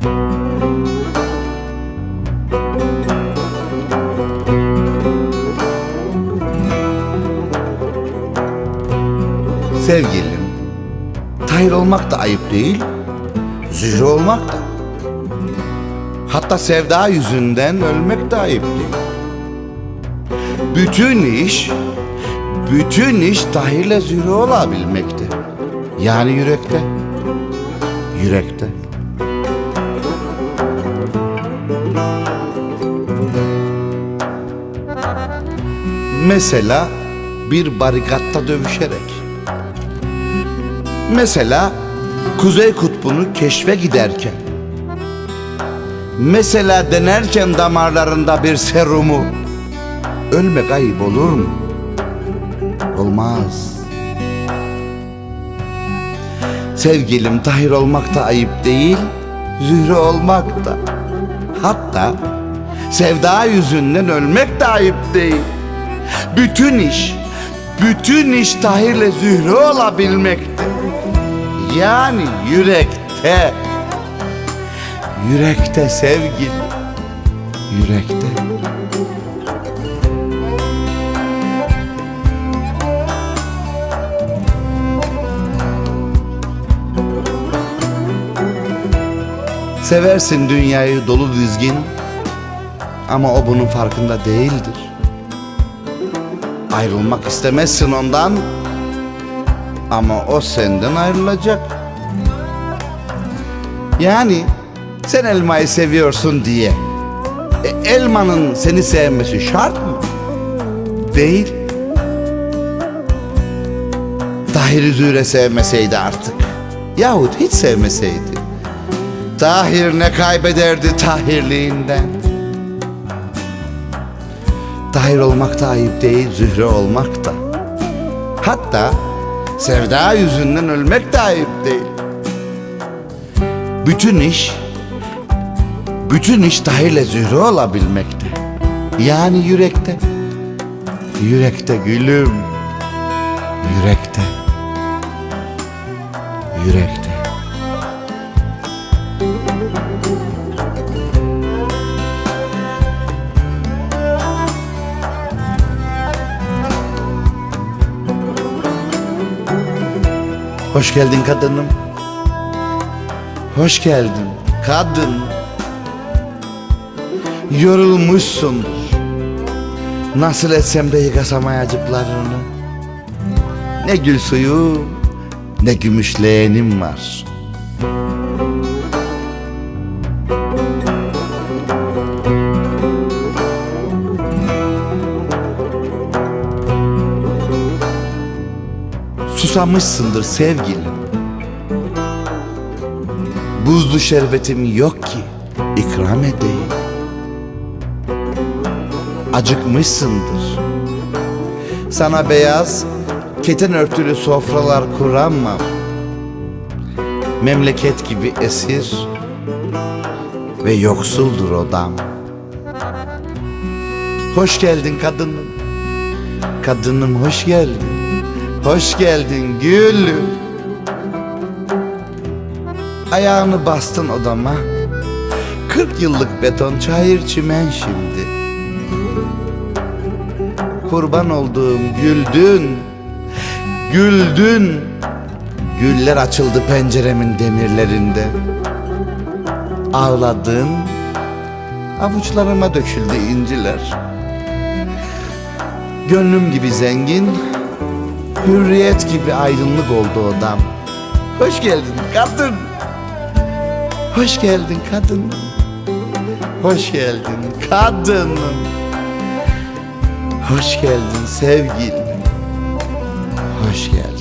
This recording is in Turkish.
Sevgilim, Tahir olmak da ayıp değil, Zühre olmak da. Hatta sevda yüzünden ölmek de ayıp değil. Bütün iş, bütün iş Tahir'le Zühre olabilmekte. Yani yürekte. Yürekte. Mesela bir barikatta dövüşerek. Mesela Kuzey Kutbu'nu keşfe giderken. Mesela denerken damarlarında bir serumu. Ölmek ayıp olur mu? Olmaz. Sevgilim Tahir olmak da ayıp değil, Zühre olmak da. Hatta sevda yüzünden ölmek de ayıp değil. Bütün iş, bütün iş Tahir'le Zühre olabilmekte. Yani yürekte. Yürekte sevgili. Yürekte. Seversin dünyayı dolu dizgin ama o bunun farkında değildir. Ayrılmak istemezsin ondan ama o senden ayrılacak. Yani sen elmayı seviyorsun diye e, elmanın seni sevmesi şart mı? Değil. Tahir Zühre sevmeseydi artık yahut hiç sevmeseydi Tahir ne kaybederdi Tahirliğinden? Tahir olmak da ayıp değil, Zühre olmak da. Hatta sevda yüzünden ölmek de ayıp değil. Bütün iş, bütün iş Tahir'le Zühre olabilmekte. Yani yürekte. Yürekte gülüm. Yürekte. Yürekte. Hoş geldin kadınım. Hoş geldin kadın. Yorulmuşsun. Nasıl etsem de yıkasam ayacıklarını. Ne gül suyu ne gümüş leğenim var. Susamışsındır sevgilim. Buzlu şerbetim yok ki ikram edeyim. Acıkmışsındır. Sana beyaz keten örtülü sofralar kuramam. Memleket gibi esir ve yoksuldur odam. Hoş geldin kadınım. Kadınım hoş geldin. Hoş geldin gülüm. Ayağını bastın odama. 40 yıllık beton çayır çimen şimdi. Kurban olduğum güldün. Güldün. Güller açıldı penceremin demirlerinde. Ağladın. Avuçlarıma döküldü inciler. Gönlüm gibi zengin, hürriyet gibi aydınlık oldu odam. Hoş geldin kadın. Hoş geldin kadın. Hoş geldin kadın. Hoş geldin sevgilim. Hoş geldin.